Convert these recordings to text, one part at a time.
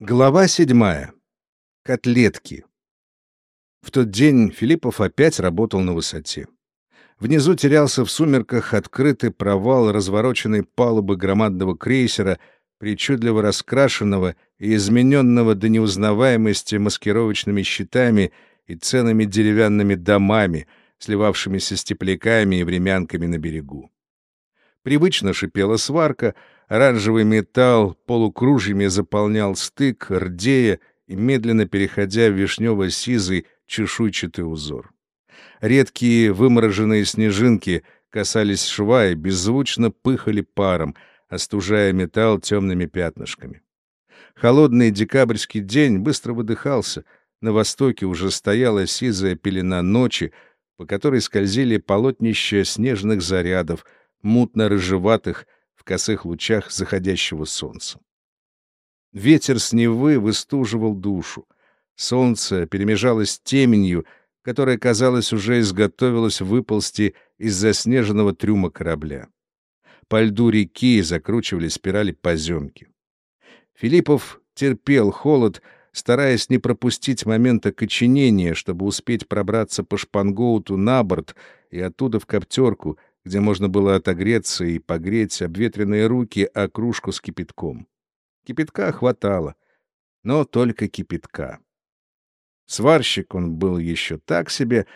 Глава седьмая. Котлетки. В тот день Филиппов опять работал на высоте. Внизу терялся в сумерках открытый провал развороченной палубы громадного крейсера, причудливо раскрашенного и измененного до неузнаваемости маскировочными щитами и ценными деревянными домами, сливавшимися с тепляками и времянками на берегу. Привычно шипела сварка — Оранжевый металл полукружьями заполнял стык, рдея и медленно переходя в вишнево-сизый чешуйчатый узор. Редкие вымороженные снежинки касались шва и беззвучно пыхали паром, остужая металл темными пятнышками. Холодный декабрьский день быстро выдыхался, на востоке уже стояла сизая пелена ночи, по которой скользили полотнища снежных зарядов, мутно-рыжеватых, косых лучах заходящего солнца. Ветер с Невы выстуживал душу. Солнце перемежалось теменью, которая, казалось, уже изготовилась выползти из заснеженного трюма корабля. По льду реки закручивали спирали поземки. Филиппов терпел холод, стараясь не пропустить момента коченения, чтобы успеть пробраться по шпангоуту на борт и оттуда в коптерку, где можно было отогреться и погреть обветренные руки о кружку с кипятком. Кипятка хватало, но только кипятка. Сварщик он был еще так себе,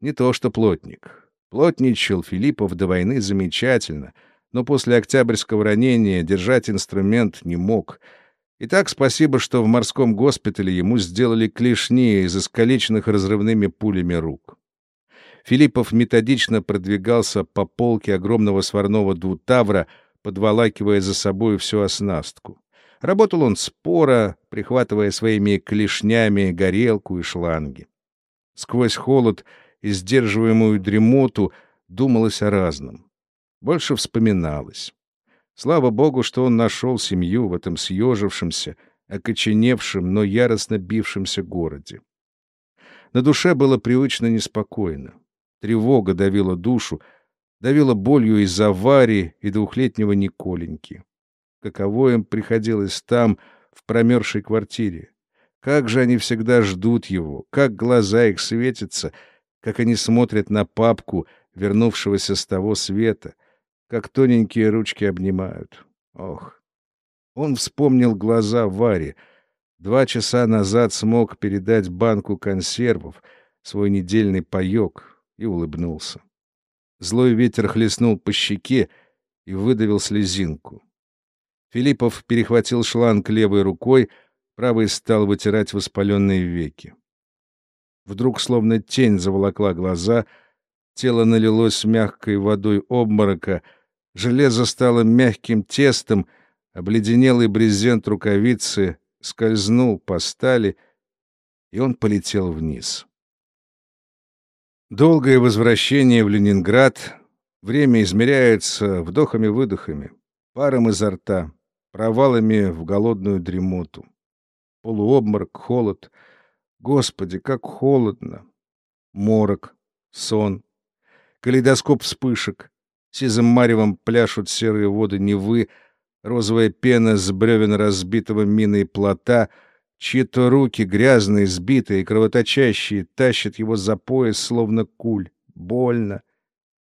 не то что плотник. Плотничал Филиппов до войны замечательно, но после октябрьского ранения держать инструмент не мог. И так спасибо, что в морском госпитале ему сделали клешни из искалеченных разрывными пулями рук. Филиппов методично продвигался по полке огромного сварного двутавра, подволакивая за собой всю оснастку. Работал он споро, прихватывая своими клешнями горелку и шланги. Сквозь холод и сдерживаемую дремоту думалось о разном. Больше вспоминалось. Слава богу, что он нашел семью в этом съежившемся, окоченевшем, но яростно бившемся городе. На душе было привычно неспокойно. Тревога давила душу, давила болью из-за аварии и двухлетнего Николеньки. Каково им приходилось там, в промерзшей квартире. Как же они всегда ждут его, как глаза их светятся, как они смотрят на папку, вернувшегося с того света, как тоненькие ручки обнимают. Ох! Он вспомнил глаза Вари. Два часа назад смог передать банку консервов, свой недельный паёк, и улыбнулся. Злой ветер хлестнул по щеке и выдавил слезинку. Филиппов перехватил шланг левой рукой, правой стал вытирать воспаленные веки. Вдруг словно тень заволокла глаза, тело налилось мягкой водой обморока, железо стало мягким тестом, обледенелый брезент рукавицы скользнул по стали, и он полетел вниз. Долгое возвращение в Ленинград. Время измеряется вдохами-выдохами, паром изо рта, провалами в голодную дремоту. Полуобморок, холод. Господи, как холодно! Морок, сон, калейдоскоп вспышек. Сизым маревом пляшут серые воды Невы, розовая пена с бревен разбитого миной плота — Чьи-то руки, грязные, сбитые, кровоточащие, тащат его за пояс, словно куль. Больно.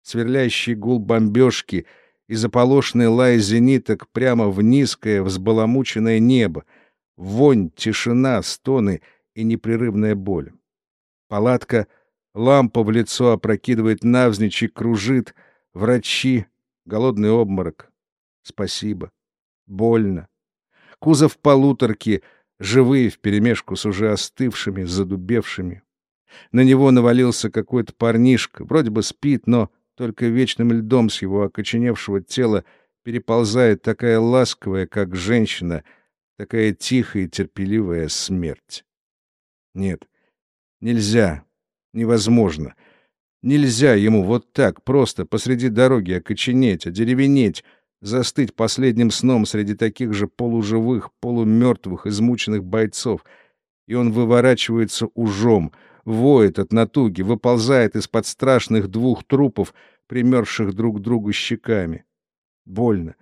Сверлящий гул бомбежки и заполошный лай зениток прямо в низкое, взбаламученное небо. Вонь, тишина, стоны и непрерывная боль. Палатка, лампа в лицо опрокидывает навзничь и кружит. Врачи, голодный обморок. Спасибо. Больно. Кузов полуторки — живые вперемешку с уже остывшими, задубевшими. На него навалился какой-то парнишка, вроде бы спит, но только вечным льдом с его окоченевшего тела переползает такая ласковая, как женщина, такая тихая и терпеливая смерть. Нет, нельзя, невозможно. Нельзя ему вот так, просто посреди дороги окоченеть, одеревенеть, застыть последним сном среди таких же полуживых, полумертвых, измученных бойцов. И он выворачивается ужом, воет от натуги, выползает из-под страшных двух трупов, примерзших друг к другу щеками. Больно.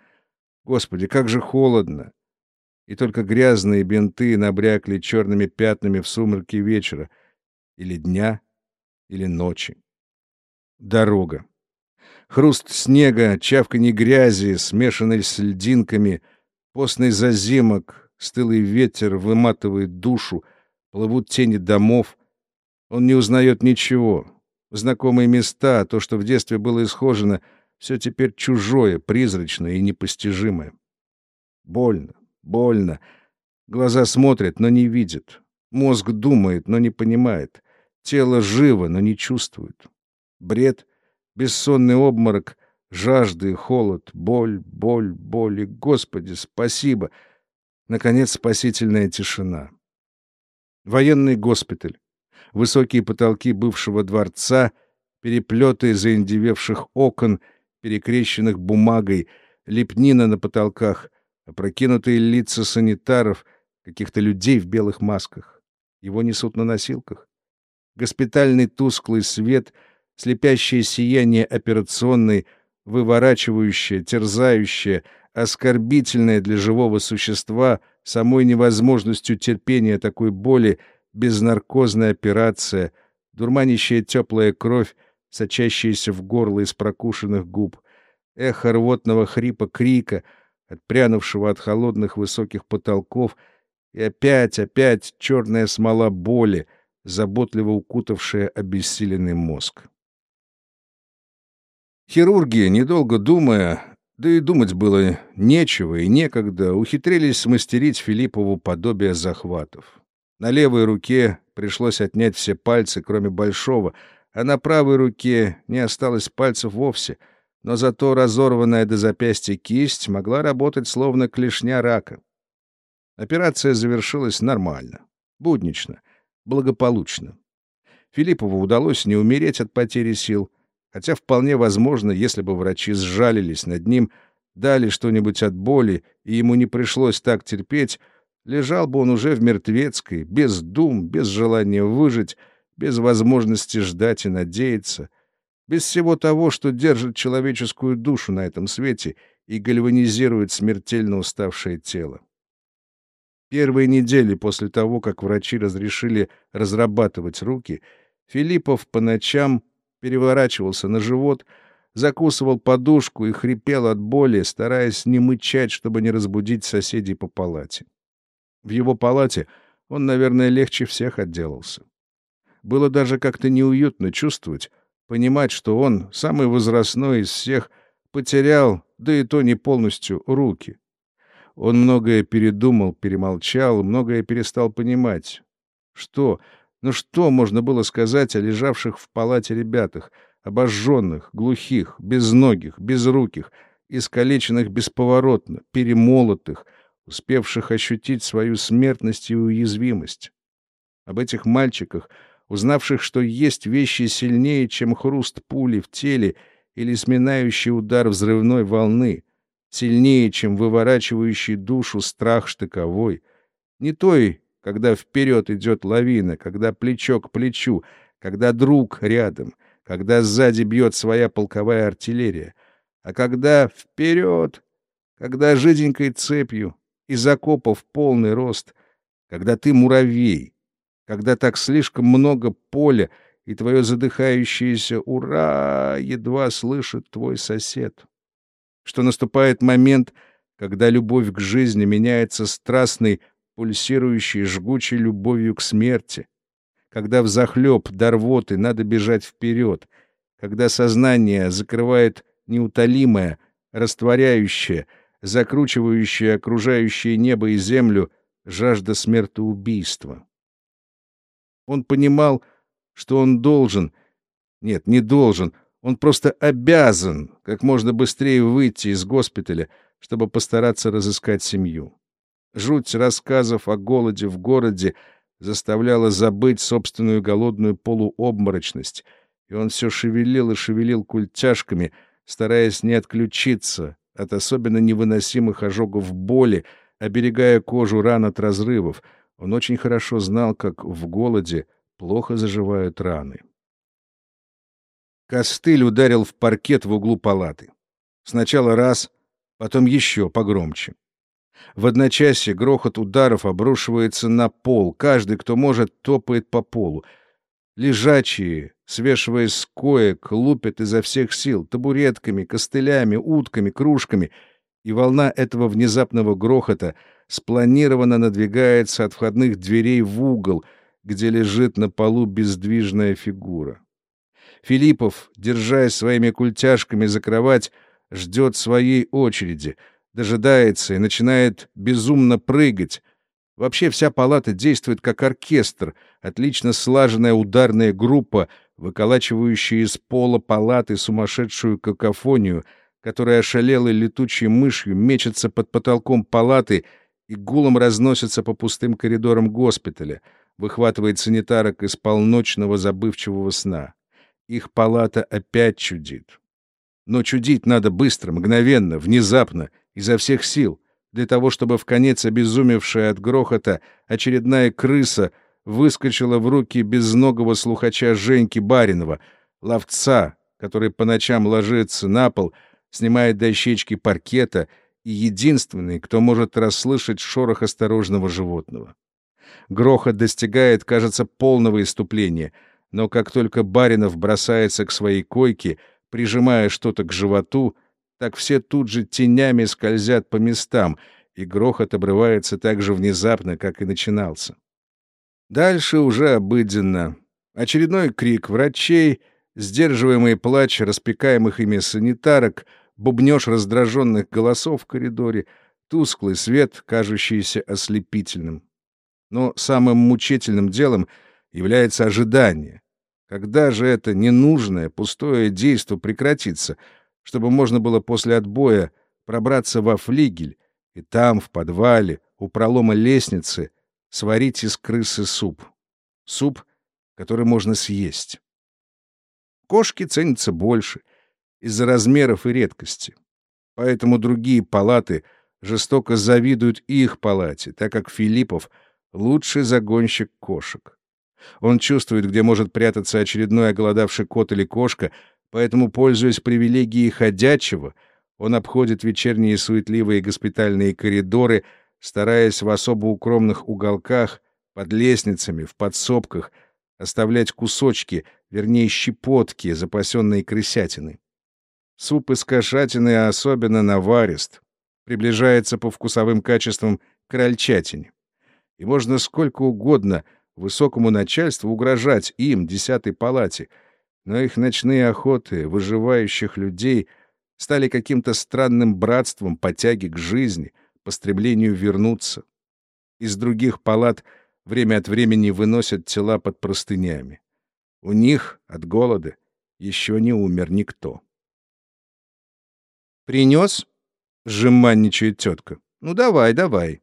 Господи, как же холодно. и только грязные бинты набрякли черными пятнами в сумерке вечера, или дня, или ночи. Дорога. Хруст снега, чавканье грязи, смешанный с льдинками, постный зазимок, стылый ветер выматывает душу, плывут тени домов. Он не узнает ничего. Знакомые места, то, что в детстве было исхожено, все теперь чужое, призрачное и непостижимое. Больно, больно. Глаза смотрят, но не видят. Мозг думает, но не понимает. Тело живо, но не чувствует. Бред, бессонный обморок, жажда холод, боль, боль, боль и, Господи, спасибо. Наконец, спасительная тишина. Военный госпиталь. Высокие потолки бывшего дворца, переплеты заиндевевших окон, перекрещенных бумагой, лепнина на потолках, опрокинутые лица санитаров, каких-то людей в белых масках. Его несут на носилках. Госпитальный тусклый свет, слепящее сияние операционной, выворачивающее, терзающее, оскорбительное для живого существа самой невозможностью терпения такой боли, безнаркозная операция, дурманящая теплая кровь, сочащаяся в горло из прокушенных губ, эхо рвотного хрипа крика — отпрянувшего от холодных высоких потолков, и опять, опять черная смола боли, заботливо укутавшая обессиленный мозг. Хирурги, недолго думая, да и думать было нечего и некогда, ухитрились смастерить Филиппову подобие захватов. На левой руке пришлось отнять все пальцы, кроме большого, а на правой руке не осталось пальцев вовсе — но зато разорванная до запястья кисть могла работать словно клешня рака. Операция завершилась нормально, буднично, благополучно. Филиппову удалось не умереть от потери сил, хотя вполне возможно, если бы врачи сжалились над ним, дали что-нибудь от боли, и ему не пришлось так терпеть, лежал бы он уже в мертвецкой, без дум, без желания выжить, без возможности ждать и надеяться — без всего того, что держит человеческую душу на этом свете и гальванизирует смертельно уставшее тело. Первые недели после того, как врачи разрешили разрабатывать руки, Филиппов по ночам переворачивался на живот, закусывал подушку и хрипел от боли, стараясь не мычать, чтобы не разбудить соседей по палате. В его палате он, наверное, легче всех отделался. Было даже как-то неуютно чувствовать, понимать, что он, самый возрастной из всех, потерял, да и то не полностью, руки. Он многое передумал, перемолчал, многое перестал понимать. Что? Ну что можно было сказать о лежавших в палате ребятах, обожженных, глухих, безногих, безруких, искалеченных бесповоротно, перемолотых, успевших ощутить свою смертность и уязвимость? Об этих мальчиках — узнавших, что есть вещи сильнее, чем хруст пули в теле или сминающий удар взрывной волны, сильнее, чем выворачивающий душу страх штыковой, не той, когда вперед идет лавина, когда плечо к плечу, когда друг рядом, когда сзади бьет своя полковая артиллерия, а когда вперед, когда жиденькой цепью, из окопов полный рост, когда ты муравей, когда так слишком много поля, и твое задыхающееся «Ура!» едва слышит твой сосед. Что наступает момент, когда любовь к жизни меняется страстной, пульсирующей, жгучей любовью к смерти, когда взахлеб до рвоты надо бежать вперед, когда сознание закрывает неутолимое, растворяющее, закручивающее окружающее небо и землю жажда смертоубийства. Он понимал, что он должен... Нет, не должен. Он просто обязан как можно быстрее выйти из госпиталя, чтобы постараться разыскать семью. Жуть рассказов о голоде в городе заставляла забыть собственную голодную полуобморочность, и он все шевелил и шевелил культяшками, стараясь не отключиться от особенно невыносимых ожогов боли, оберегая кожу ран от разрывов — он очень хорошо знал, как в голоде плохо заживают раны. Костыль ударил в паркет в углу палаты. Сначала раз, потом еще погромче. В одночасье грохот ударов обрушивается на пол. Каждый, кто может, топает по полу. Лежачие, свешиваясь с коек, лупят изо всех сил табуретками, костылями, утками, кружками. И волна этого внезапного грохота спланированно надвигается от входных дверей в угол, где лежит на полу бездвижная фигура. Филиппов, держась своими культяшками за кровать, ждет своей очереди, дожидается и начинает безумно прыгать. Вообще вся палата действует как оркестр, отлично слаженная ударная группа, выколачивающая из пола палаты сумасшедшую какофонию, которая ошалелой летучей мышью мечется под потолком палаты и гулом разносится по пустым коридорам госпиталя, выхватывает санитарок из полночного забывчивого сна. Их палата опять чудит. Но чудить надо быстро, мгновенно, внезапно, изо всех сил, для того, чтобы в конец обезумевшая от грохота очередная крыса выскочила в руки безногого слухача Женьки Баринова, ловца, который по ночам ложится на пол, снимает дощечки паркета и единственный, кто может расслышать шорох осторожного животного. Грохот достигает, кажется, полного иступления, но как только Баринов бросается к своей койке — прижимая что-то к животу, так все тут же тенями скользят по местам, и грохот обрывается так же внезапно, как и начинался. Дальше уже обыденно. Очередной крик врачей, сдерживаемый плач распекаемых ими санитарок, бубнёж раздраженных голосов в коридоре, тусклый свет, кажущийся ослепительным. Но самым мучительным делом является ожидание. Когда же это ненужное, пустое действо прекратится, чтобы можно было после отбоя пробраться во флигель и там, в подвале, у пролома лестницы, сварить из крысы суп. Суп, который можно съесть. Кошки ценятся больше из-за размеров и редкости. Поэтому другие палаты жестоко завидуют их палате, так как Филиппов — лучший загонщик кошек. Он чувствует, где может прятаться очередной оголодавший кот или кошка, поэтому, пользуясь привилегией ходячего, он обходит вечерние суетливые госпитальные коридоры, стараясь в особо укромных уголках, под лестницами, в подсобках оставлять кусочки, вернее, щепотки, запасенные крысятины. Суп из кошатины особенно наварист, приближается по вкусовым качествам к крольчатине. И можно сколько угодно — высокому начальству угрожать им, десятой палате, но их ночные охоты выживающих людей стали каким-то странным братством по тяге к жизни, по стремлению вернуться. Из других палат время от времени выносят тела под простынями. У них от голода еще не умер никто. «Принес?» — жеманничает тетка. «Ну давай, давай».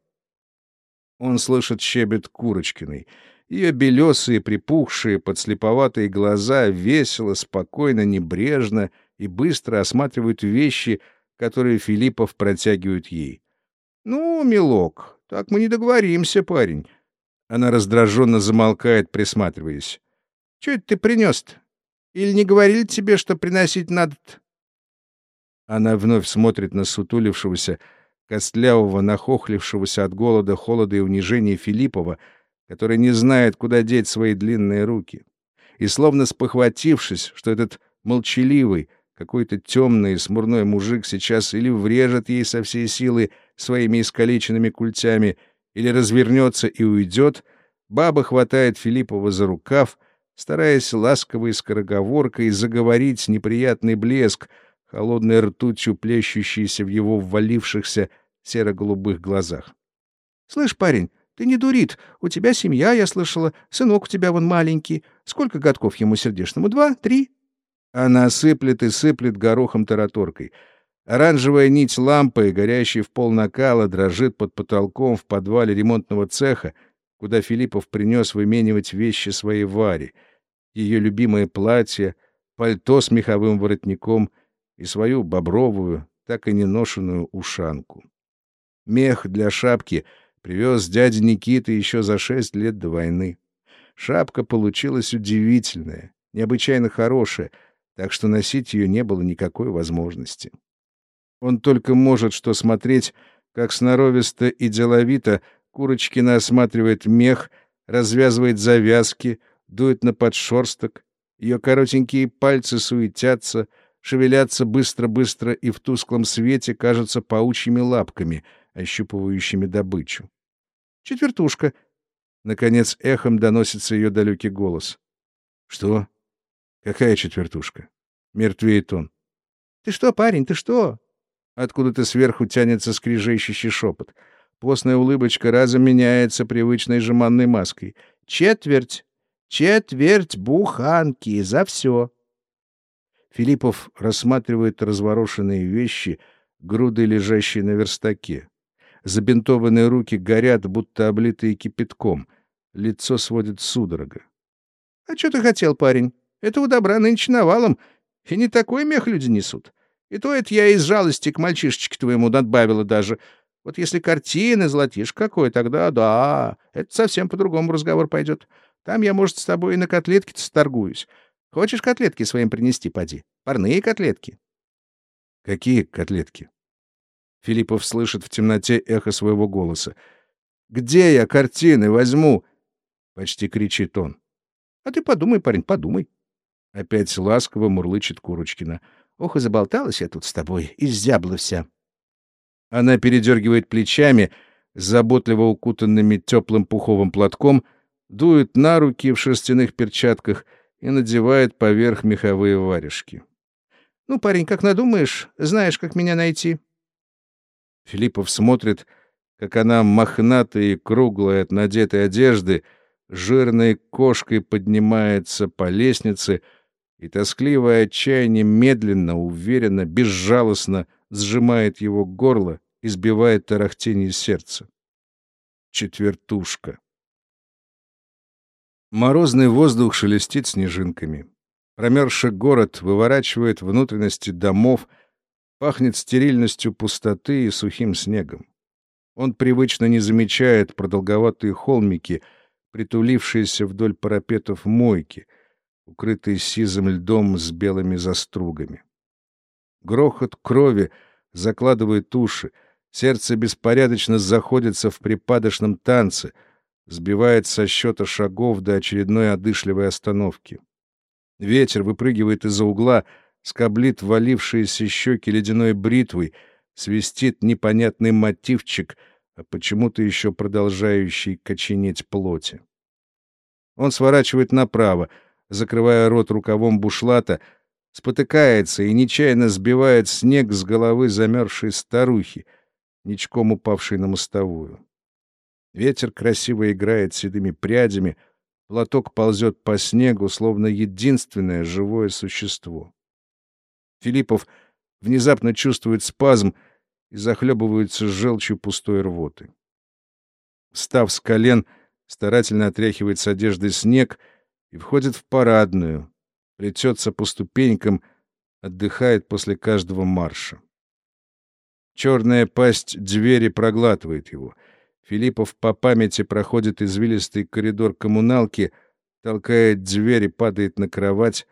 Он слышит щебет Курочкиной — ее белесые, припухшие, подслеповатые глаза весело, спокойно, небрежно и быстро осматривают вещи, которые Филиппов протягивает ей. «Ну, милок, так мы не договоримся, парень». Она раздраженно замолкает, присматриваясь. «Че это ты принес-то? Или не говорили тебе, что приносить надо-то?» Она вновь смотрит на сутулившегося, костлявого, нахохлившегося от голода, холода и унижения Филиппова — который не знает, куда деть свои длинные руки. И словно спохватившись, что этот молчаливый, какой-то темный и смурной мужик сейчас или врежет ей со всей силы своими искалеченными культями, или развернется и уйдет, баба хватает Филиппова за рукав, стараясь ласковой скороговоркой заговорить неприятный блеск, холодной ртутью плещущийся в его ввалившихся серо-голубых глазах. — Слышь, парень, ты не дурит. У тебя семья, я слышала. Сынок у тебя вон маленький. Сколько годков ему сердечному? Два? Три?» Она сыплет и сыплет горохом-тараторкой. Оранжевая нить лампы, горящая в пол накала, дрожит под потолком в подвале ремонтного цеха, куда Филиппов принес выменивать вещи своей Варе. Ее любимое платье, пальто с меховым воротником и свою бобровую, так и не ношенную ушанку. Мех для шапки — Привез дядя Никита еще за шесть лет до войны. Шапка получилась удивительная, необычайно хорошая, так что носить ее не было никакой возможности. Он только может что смотреть как сноровисто и деловито Курочкина осматривает мех, развязывает завязки, дует на подшерсток. Ее коротенькие пальцы суетятся, шевелятся быстро-быстро и в тусклом свете кажутся паучьими лапками, ощупывающими добычу. «Четвертушка!» Наконец эхом доносится ее далекий голос. «Что? Какая четвертушка?» Мертвеет он. «Ты что, парень, ты что?» Откуда-то сверху тянется скрижещущий шепот. Постная улыбочка разом меняется привычной жеманной маской. «Четверть! Четверть буханки! За все!» Филиппов рассматривает разворошенные вещи, груды, лежащие на верстаке. Забинтованные руки горят, будто облитые кипятком. Лицо сводит судорога. — А что ты хотел, парень? Этого добра нынче навалом, и не такой мех люди несут. И то это я из жалости к мальчишечке твоему надбавила даже. Вот если картины золотишь какой, тогда да, это совсем по-другому разговор пойдет. Там я, может, с тобой и на котлетки-то сторгуюсь. Хочешь котлетки своим принести, поди? Парные котлетки. Какие котлетки? Филиппов слышит в темноте эхо своего голоса. «Где я картины возьму?» — почти кричит он. «А ты подумай, парень, подумай». Опять ласково мурлычет Курочкина. Ох, и заболталась я тут с тобой, изябла вся. Она передергивает плечами, заботливо укутанными теплым пуховым платком, дует на руки в шерстяных перчатках и надевает поверх меховые варежки. — Ну, парень, как надумаешь, знаешь, как меня найти? Филиппов смотрит, как она, мохнатая и круглая от надетой одежды, жирной кошкой поднимается по лестнице — и тоскливое отчаяние медленно, уверенно, безжалостно сжимает его горло, избивает тарахтение сердца. Четвертушка. Морозный воздух шелестит снежинками. Промерзший город выворачивает внутренности домов, пахнет стерильностью пустоты и сухим снегом. Он привычно не замечает продолговатые холмики, притулившиеся вдоль парапетов мойки — укрытый сизым льдом с белыми застругами. Грохот крови закладывает уши, сердце беспорядочно заходится в припадочном танце, сбивает со счета шагов до очередной одышливой остановки. Ветер выпрыгивает из-за угла, скоблит валившиеся щеки ледяной бритвой, свистит непонятный мотивчик, а почему-то еще продолжающий коченеть плоти. Он сворачивает направо — закрывая рот рукавом бушлата, спотыкается и нечаянно сбивает снег с головы замерзшей старухи, ничком упавшей на мостовую. Ветер красиво играет седыми прядями, платок ползет по снегу, словно единственное живое существо. Филиппов внезапно чувствует спазм и захлебывается желчью пустой рвоты. Встав с колен, старательно отряхивает с одежды снег — и входит в парадную, плетется по ступенькам, отдыхает после каждого марша. Черная пасть двери проглатывает его. Филиппов по памяти проходит извилистый коридор коммуналки, толкает дверь и падает на кровать,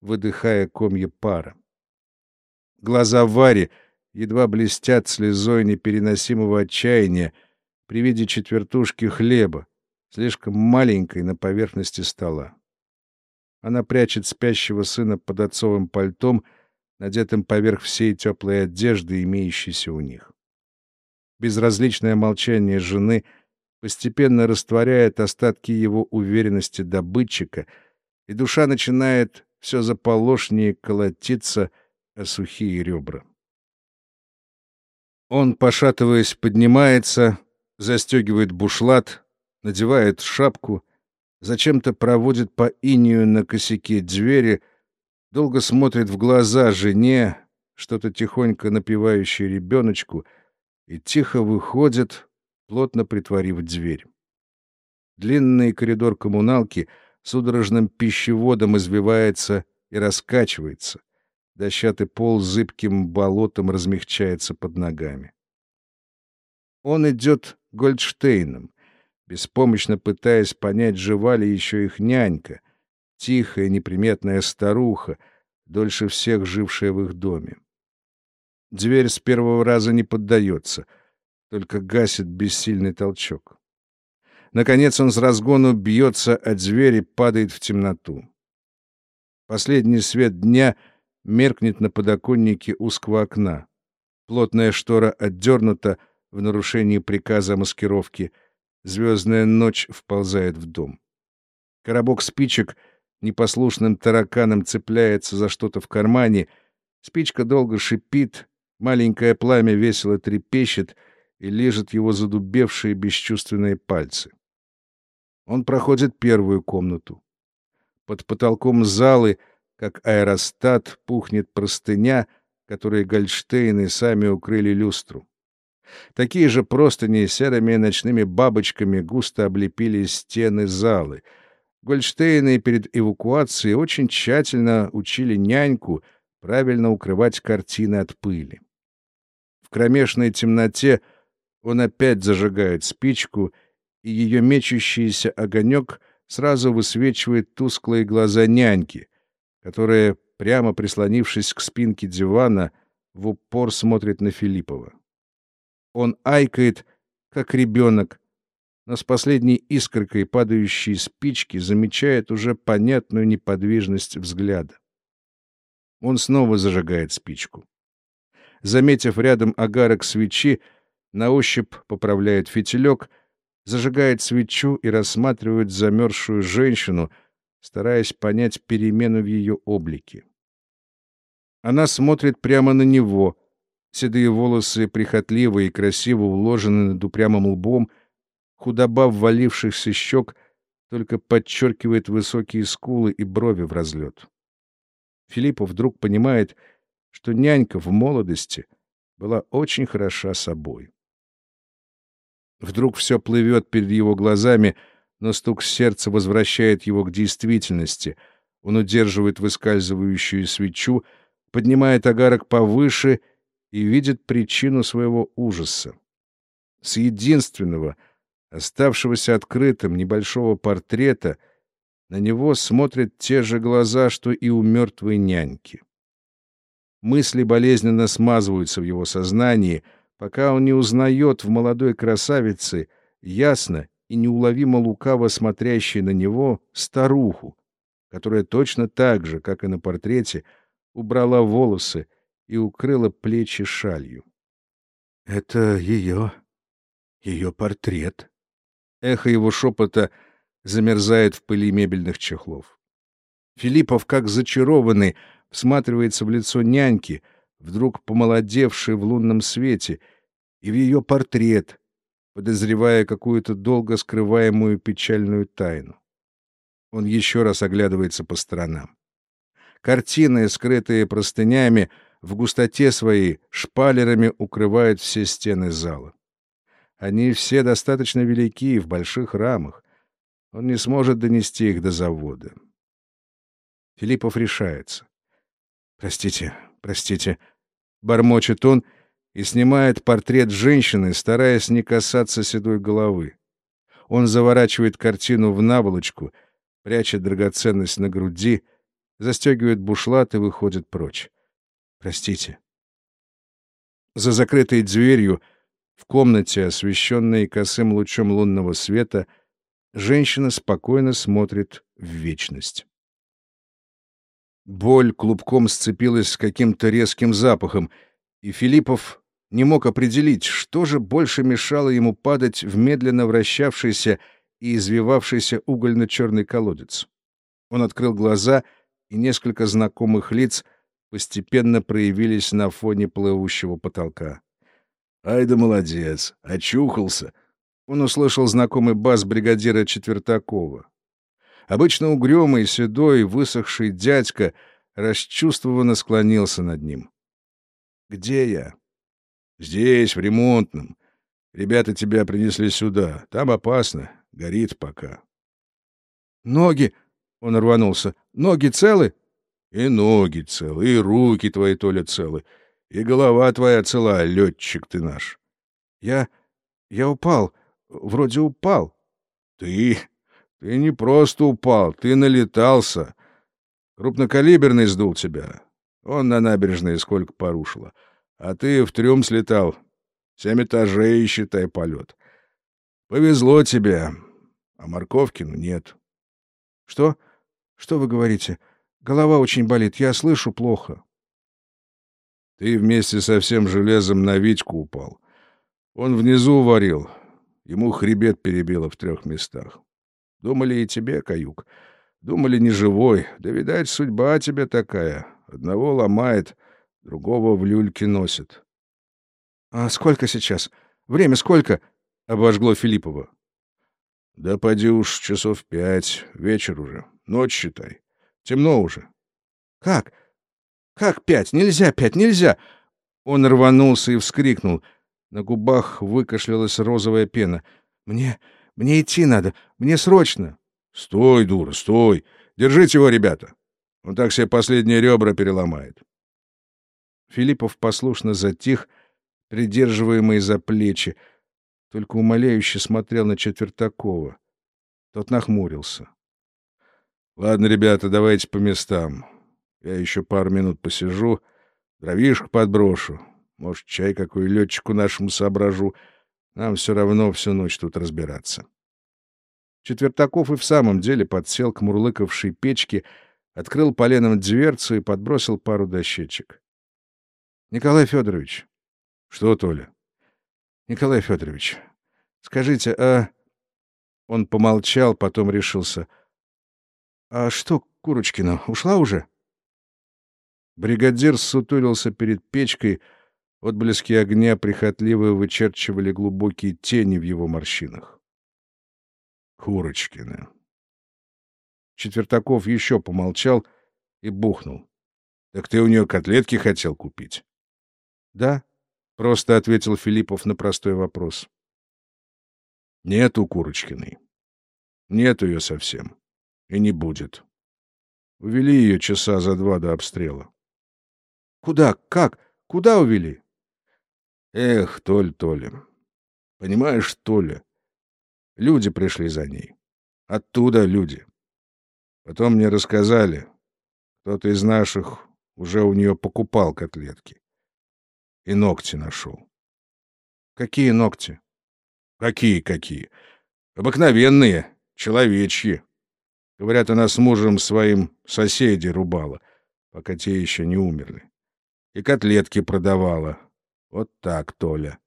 выдыхая комья пара. Глаза Вари едва блестят слезой непереносимого отчаяния при виде четвертушки хлеба, слишком маленькой на поверхности стола. Она прячет спящего сына под отцовым пальтом, надетым поверх всей теплой одежды, имеющейся у них. Безразличное молчание жены постепенно растворяет остатки его уверенности добытчика, и душа начинает все заполошнее колотиться о сухие ребра. Он, пошатываясь, поднимается, застегивает бушлат, надевает шапку — зачем-то проводит по инию на косяке двери, долго смотрит в глаза жене, что-то тихонько напевающее ребеночку, и тихо выходит, плотно притворив дверь. Длинный коридор коммуналки судорожным пищеводом извивается и раскачивается. Дощатый пол зыбким болотом размягчается под ногами. Он идет Гольдштейном, беспомощно пытаясь понять, жива ли еще их нянька, тихая неприметная старуха, дольше всех жившая в их доме. Дверь с первого раза не поддается. только гасит бессильный толчок. Наконец он с разгону бьется от зверя и падает в темноту. Последний свет дня меркнет на подоконнике узкого окна. Плотная штора отдернута в нарушении приказа о маскировке. Звездная ночь вползает в дом. Коробок спичек непослушным тараканом цепляется за что-то в кармане. Спичка долго шипит, маленькое пламя весело трепещет и лежит его задубевшие бесчувственные пальцы. Он проходит первую комнату. Под потолком залы, как аэростат, пухнет простыня, которой Гольдштейны сами укрыли люстру. Такие же простыни серыми ночными бабочками густо облепили стены залы. Гольдштейны перед эвакуацией очень тщательно учили няньку правильно укрывать картины от пыли. В кромешной темноте он опять зажигает спичку, и ее мечущийся огонек сразу высвечивает тусклые глаза няньки, которая, прямо прислонившись к спинке дивана, в упор смотрит на Филиппова. Он айкает, как ребенок, но с последней искоркой падающей спички замечает уже понятную неподвижность взгляда. Он снова зажигает спичку. Заметив рядом агарок свечи, на ощупь поправляет фитилек, зажигает свечу и рассматривает замерзшую женщину, стараясь понять перемену в ее облике. Она смотрит прямо на него, Седые волосы прихотливо и красиво уложены над упрямым лбом, худоба ввалившихся щек только подчеркивает высокие скулы и брови в разлет. Филиппов вдруг понимает, что нянька в молодости была очень хороша собой. Вдруг все плывет перед его глазами, но стук сердца возвращает его к действительности. Он удерживает выскальзывающую свечу, поднимает агарок повыше — и видит причину своего ужаса. С единственного, оставшегося открытым небольшого портрета, на него смотрят те же глаза, что и у мертвой няньки. Мысли болезненно смазываются в его сознании, пока он не узнает в молодой красавице ясно и неуловимо лукаво смотрящей на него старуху, которая точно так же, как и на портрете, убрала волосы, и укрыла плечи шалью. — Это ее... ее портрет. Эхо его шепота замерзает в пыли мебельных чехлов. Филиппов, как зачарованный, всматривается в лицо няньки, вдруг помолодевшей в лунном свете, и в ее портрет, подозревая какую-то долго скрываемую печальную тайну. Он еще раз оглядывается по сторонам. Картины, скрытые простынями, в густоте своей шпалерами укрывают все стены зала. Они все достаточно велики в больших рамах. Он не сможет донести их до завода. Филиппов решается. «Простите, простите», — бормочет он и снимает портрет женщины, стараясь не касаться седой головы. Он заворачивает картину в наволочку, прячет драгоценность на груди, застегивает бушлат и выходит прочь. Простите. За закрытой дверью, в комнате, освещенной косым лучом лунного света, женщина спокойно смотрит в вечность. Боль клубком сцепилась с каким-то резким запахом, и Филиппов не мог определить, что же больше мешало ему падать в медленно вращавшийся и извивавшийся угольно-черный колодец. Он открыл глаза, и несколько знакомых лиц постепенно проявились на фоне плывущего потолка. «Ай да молодец! Очухался!» Он услышал знакомый бас бригадира Четвертакова. Обычно угрюмый, седой, высохший дядька расчувствованно склонился над ним. «Где я?» «Здесь, в ремонтном. Ребята тебя принесли сюда. Там опасно. Горит пока». «Ноги!» — он рванулся. «Ноги целы?» И ноги целы, и руки твои, Толя, целы, и голова твоя цела, летчик ты наш. Я... я упал, вроде упал. Ты... ты не просто упал, ты налетался. Крупнокалиберный сдул тебя. Он на набережной сколько порушило. А ты в трюм слетал. Семь этажей, считай, полет. Повезло тебе, а Марковкину нет. — Что? Что вы говорите? Голова очень болит, я слышу плохо. — Ты вместе со всем железом на Витьку упал. Он внизу варил. Ему хребет перебило в трех местах. Думали и тебе, каюк. Думали, не живой. Да, видать, судьба тебе такая. Одного ломает, другого в люльке носит. — А сколько сейчас? Время сколько? — обожгло Филиппова. — Да поди уж часов пять, вечер уже, ночь считай. Темно уже. — Как? Как пять? Нельзя пять, нельзя! Он рванулся и вскрикнул. На губах выкашлялась розовая пена. — Мне... мне идти надо. Мне срочно. — Стой, дура, стой. Держите его, ребята. Он так все последние ребра переломает. Филиппов послушно затих, придерживаемый за плечи, только умоляюще смотрел на Четвертакова. Тот нахмурился. — Ладно, ребята, давайте по местам. Я еще пару минут посижу, дровишек подброшу. Может, чай какой летчику нашему соображу. Нам все равно всю ночь тут разбираться. Четвертаков и в самом деле подсел к мурлыкавшей печке, открыл поленом дверцу и подбросил пару дощечек. — Николай Федорович. — Что, Толя? — Николай Федорович, скажите, а... Он помолчал, потом решился. — А что, Курочкина, ушла уже? Бригадир сутулился перед печкой, отблески огня прихотливо вычерчивали глубокие тени в его морщинах. Курочкина. Четвертаков еще помолчал и бухнул. — Так ты у нее котлетки хотел купить? — Да, — просто ответил Филиппов на простой вопрос. — Нет у Курочкиной. Нет ее совсем. И не будет. Увели ее часа за два до обстрела. — Куда? Как? Куда увели? — Эх, Толь, Толя. Понимаешь, Толя, Люди пришли за ней. Оттуда люди. Потом мне рассказали, кто-то из наших уже у нее покупал котлетки. И ногти нашел. Какие ногти? Какие-какие? Обыкновенные, человечьи. Говорят, она с мужем своим соседей рубала, пока те еще не умерли. И котлетки продавала. Вот так, Толя.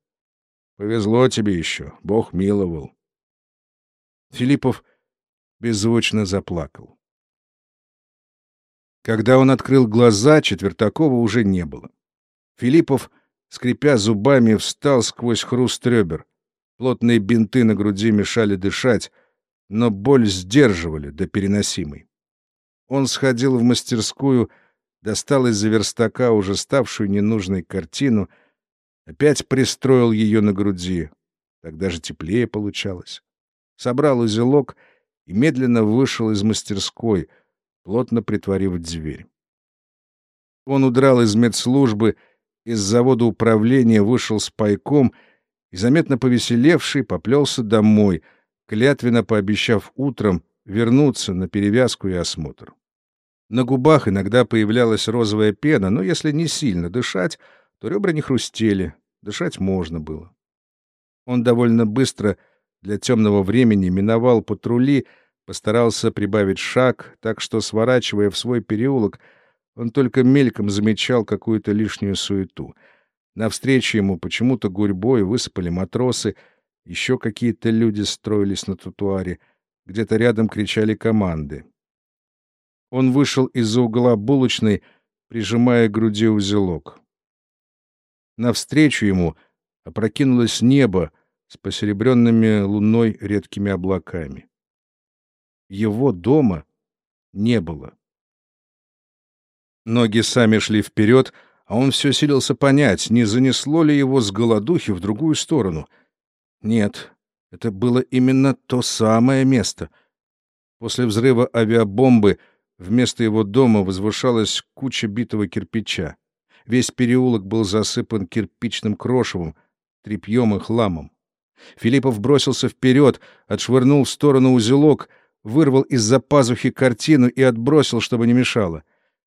Повезло тебе еще, Бог миловал. Филиппов беззвучно заплакал. Когда он открыл глаза, Четвертакова уже не было. Филиппов, скрипя зубами, встал сквозь хруст ребер. Плотные бинты на груди мешали дышать, но боль сдерживали до переносимой. Он сходил в мастерскую, достал из-за верстака уже ставшую ненужной картину, опять пристроил ее на груди. Так даже теплее получалось собрал узелок и медленно вышел из мастерской, плотно притворив дверь. Он удрал из медслужбы, из завода управления вышел с пайком и, заметно повеселевший, поплелся домой, клятвенно пообещав утром вернуться на перевязку и осмотр. На губах иногда появлялась розовая пена, но если не сильно дышать, то ребра не хрустели, дышать можно было. Он довольно быстро для темного времени миновал патрули, постарался прибавить шаг, так что, сворачивая в свой переулок, он только мельком замечал какую-то лишнюю суету. Навстречу ему почему-то гурьбой высыпали матросы, еще какие-то люди строились на тротуаре, где-то рядом кричали команды. Он вышел из-за угла булочной, прижимая к груди узелок. Навстречу ему опрокинулось небо, с посеребренными луной редкими облаками. Его дома не было. Ноги сами шли вперед, а он все силился понять, не занесло ли его с голодухи в другую сторону. Нет, это было именно то самое место. После взрыва авиабомбы вместо его дома возвышалась куча битого кирпича. Весь переулок был засыпан кирпичным крошевом, тряпьем и хламом. Филиппов бросился вперед, отшвырнул в сторону узелок, вырвал из-за пазухи картину и отбросил, чтобы не мешало.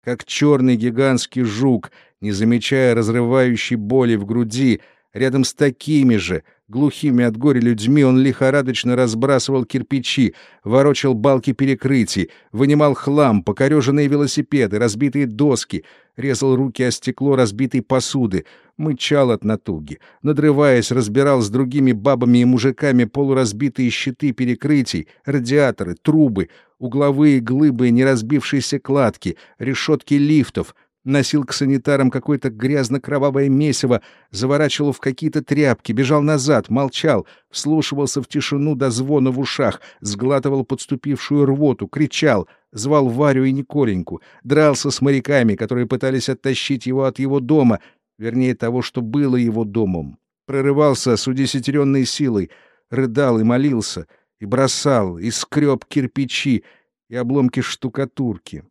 Как черный гигантский жук, не замечая разрывающей боли в груди, Рядом с такими же, глухими от горя людьми, он лихорадочно разбрасывал кирпичи, ворочал балки перекрытий, вынимал хлам, покореженные велосипеды, разбитые доски, резал руки о стекло разбитой посуды, мычал от натуги, надрываясь, разбирал с другими бабами и мужиками полуразбитые щиты перекрытий, радиаторы, трубы, угловые глыбы неразбившиеся кладки, решетки лифтов — носил к санитарам какое-то грязно-кровавое месиво, заворачивал в какие-то тряпки, бежал назад, молчал, вслушивался в тишину до звона в ушах, сглатывал подступившую рвоту, кричал, звал Варю и Николеньку, дрался с моряками, которые пытались оттащить его от его дома, вернее того, что было его домом. Прорывался с удесятеренной силой, рыдал и молился, и бросал, и скреб кирпичи, и обломки штукатурки.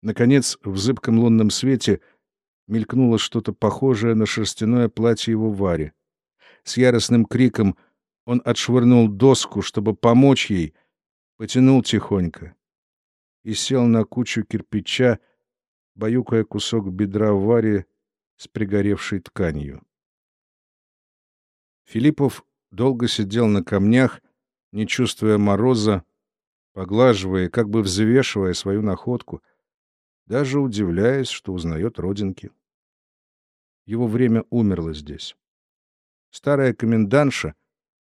Наконец, в зыбком лунном свете мелькнуло что-то похожее на шерстяное платье его Вари. С яростным криком он отшвырнул доску, чтобы помочь ей, потянул тихонько и сел на кучу кирпича, баюкая кусок бедра Вари с пригоревшей тканью. Филиппов долго сидел на камнях, не чувствуя мороза, поглаживая, как бы взвешивая свою находку — даже удивляясь, что узнает родинки. Его время умерло здесь. Старая комендантша,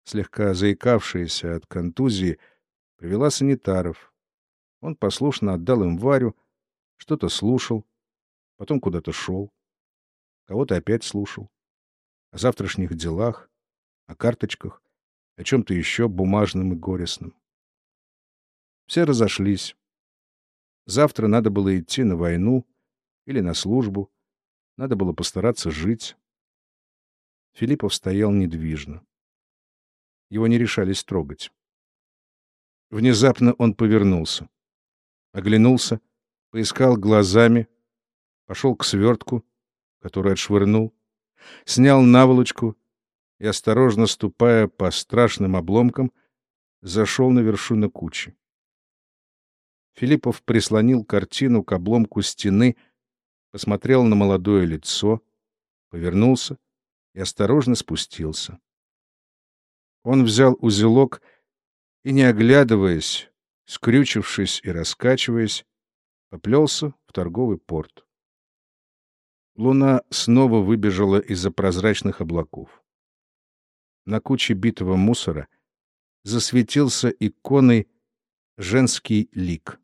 слегка заикавшаяся от контузии, привела санитаров. Он послушно отдал им Варю, что-то слушал, потом куда-то шел, кого-то опять слушал. О завтрашних делах, о карточках, о чем-то еще бумажном и горестном. Все разошлись. Завтра надо было идти на войну или на службу. Надо было постараться жить. Филиппов стоял недвижно. Его не решались трогать. Внезапно он повернулся. Оглянулся, поискал глазами, пошел к свертку, который отшвырнул, снял наволочку и, осторожно ступая по страшным обломкам, зашел на вершину кучи. Филиппов прислонил картину к обломку стены, посмотрел на молодое лицо, повернулся и осторожно спустился. Он взял узелок и, не оглядываясь, скрючившись и раскачиваясь, поплелся в торговый порт. Луна снова выбежала из-за прозрачных облаков. На куче битого мусора засветился иконой женский лик.